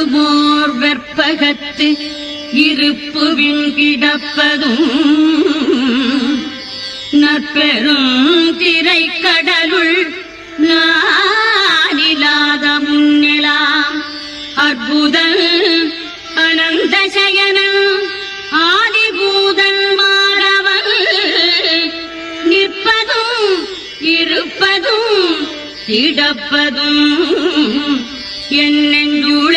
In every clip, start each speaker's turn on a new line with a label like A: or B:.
A: இருமோர் வெற்பகத்து இருப்புவின் கிடப்பதும் நற்பெரும் திரை கடலுள் நானிலாத முன்னிலாம் அற்புதம் அனந்த சயனம் ஆதிபூதன் மாறவன் நிற்பதும் இருப்பதும் கிடப்பதும் என்னெஞ்சூர்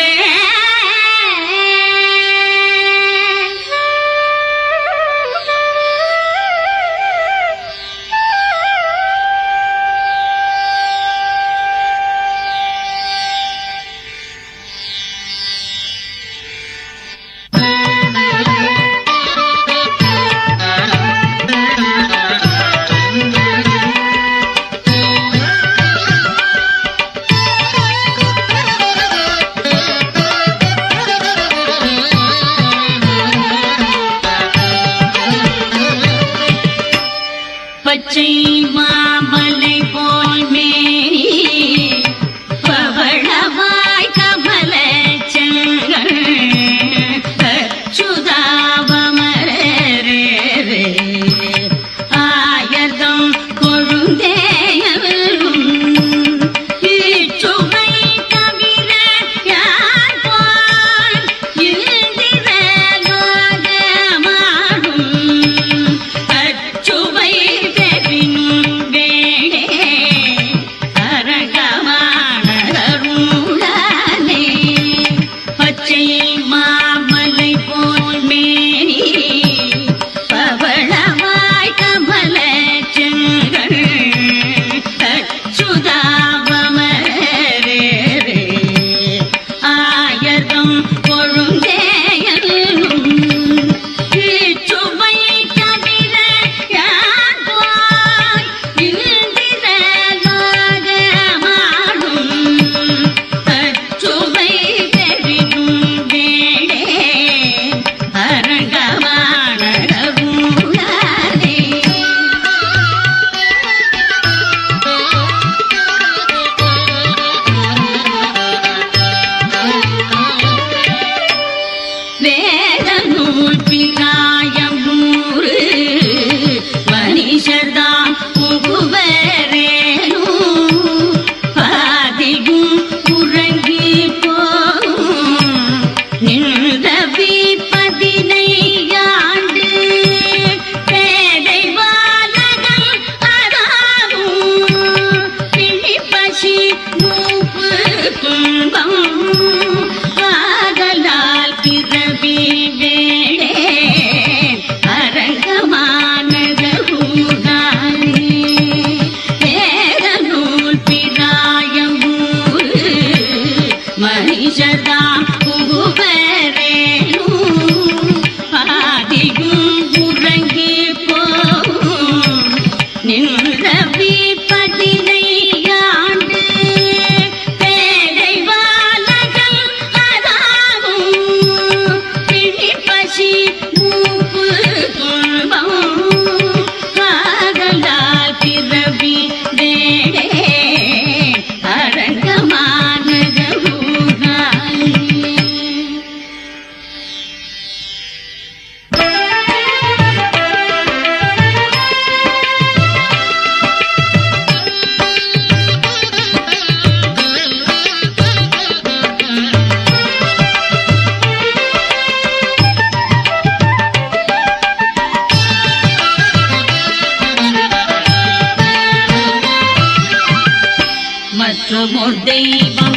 A: নম দেবা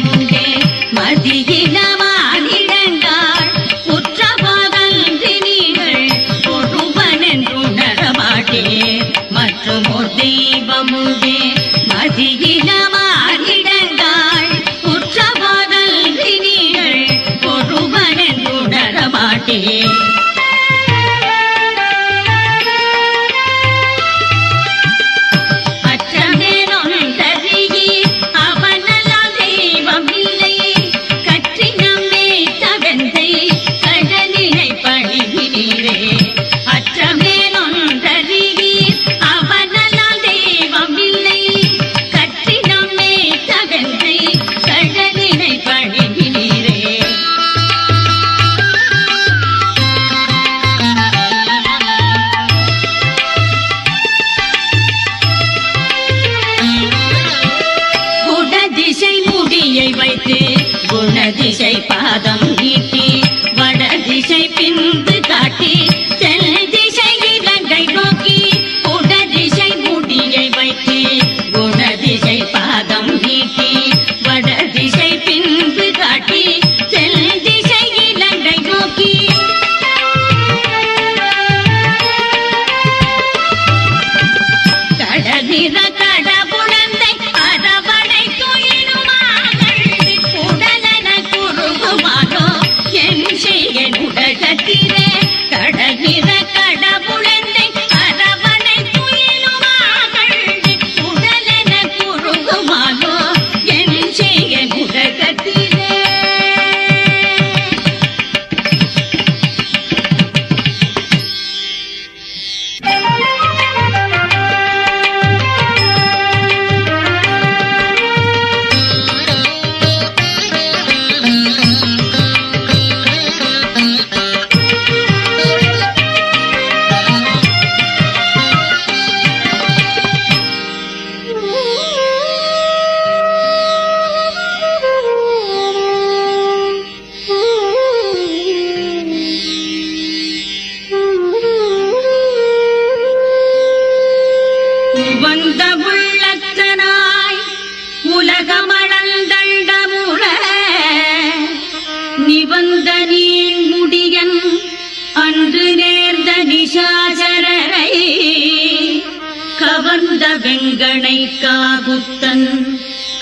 A: கவர்ந்த வெங்கனை காகுத்தன்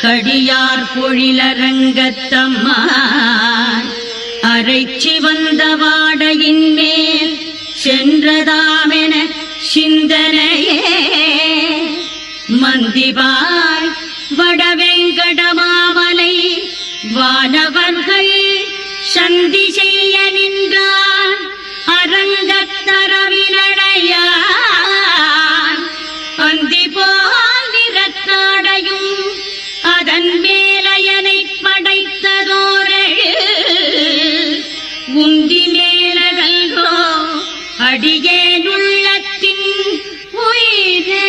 A: கடியார் பொழிலரங்கத்தம்மான். அரைச்சி வந்த வாடையின் மேல் சென்றதாமென சிந்தனையே. மந்திபாய் வடவெங்கடமாமலை வானவர்கள் சந்தி செய்ய நின்றான் அரங்க அடியேனுள்ளத்தின் உயிரே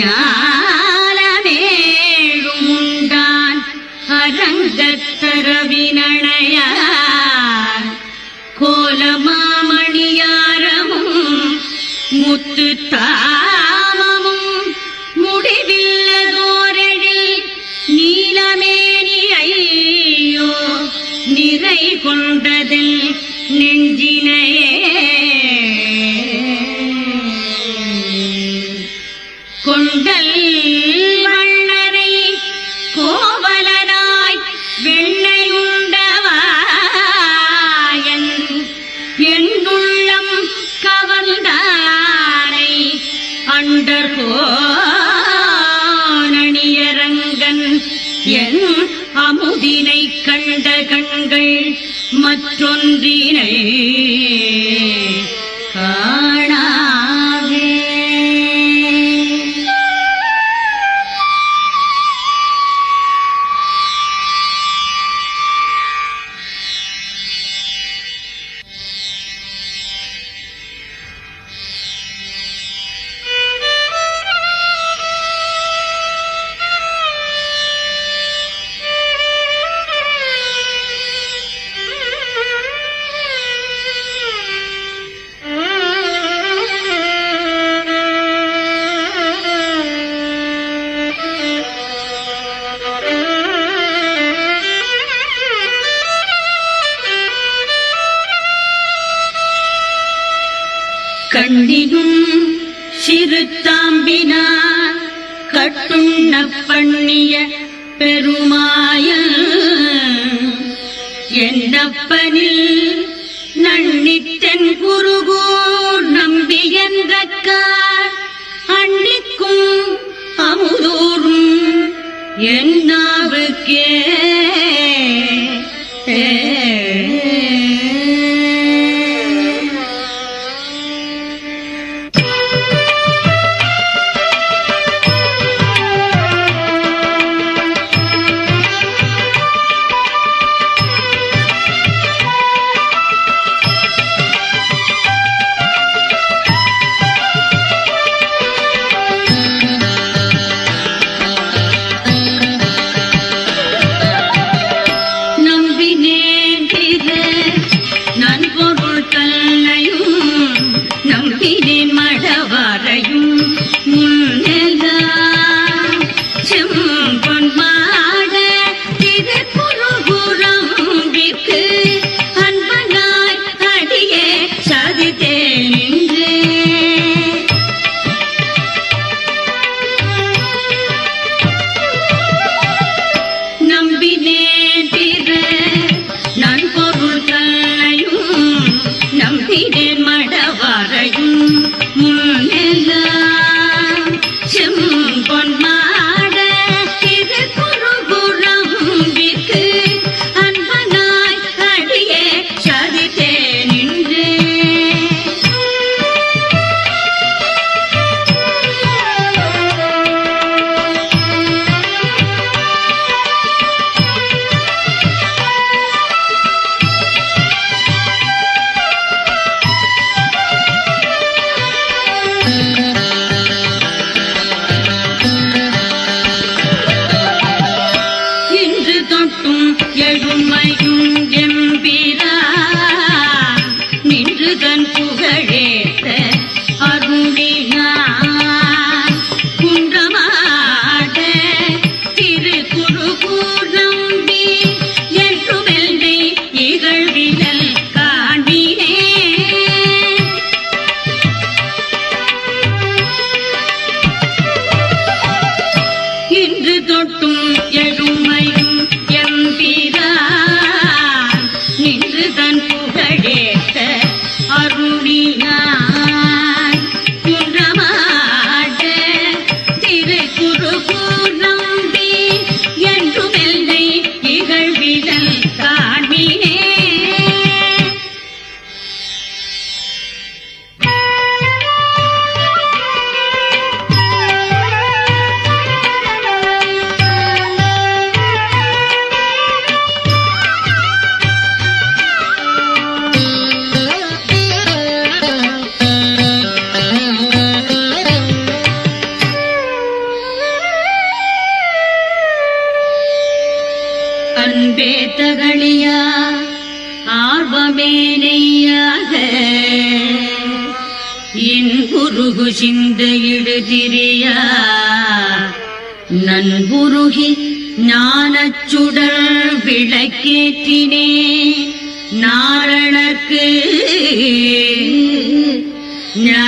A: ज्ञा கொண்டல் வண்ணரை கோவலனாய் வெண்ணையுண்டவாயன் எண்டுள்ளம் கவர்ந்தாரை அண்டர் போனியரங்கன் என் அமுதினை கண்ட கண்கள் மற்றொன்றினை நண்பனில் நன்னித்தன் குருகூர் நம்பி நன்புருகி ஞானச்சுடர் விளக்கேற்றினே நாரணர்க்கு ஞா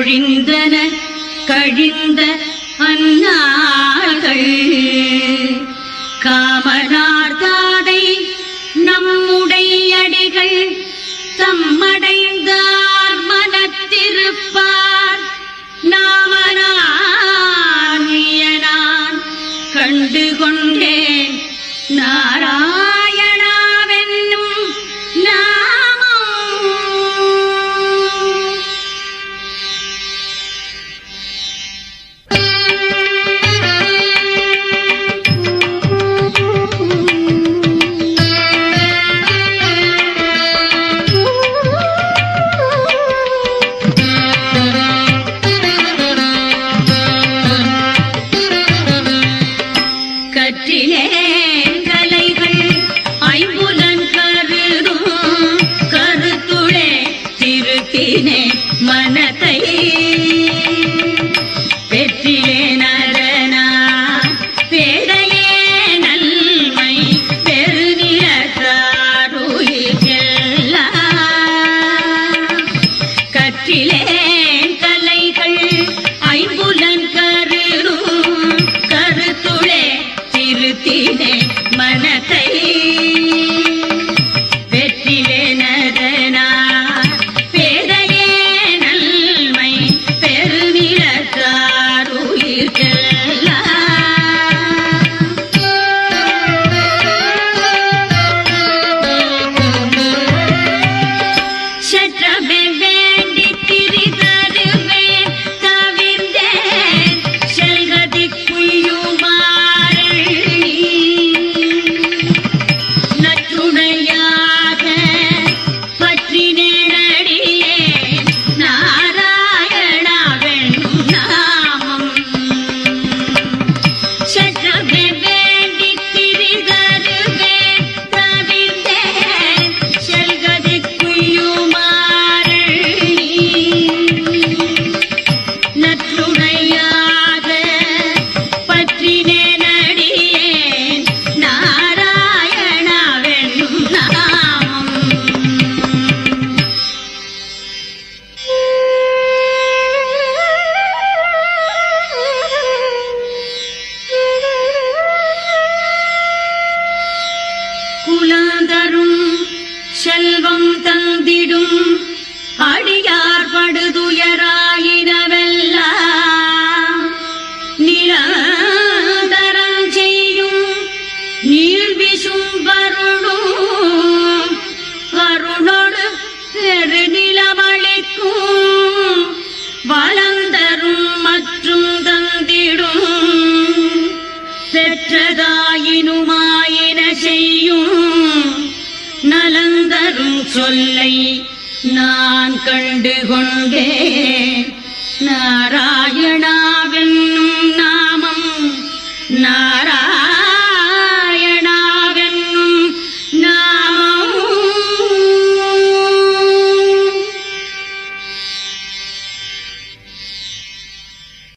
A: கொழிந்தன கழிந்த அந்நாள்கள் காமனார் தாடை நம்முடையடிகள் தம்மடைந்தார் மனத்திருப்பார். நாமனான் கண்டு கொண்டேன் நாராயண கொண்டே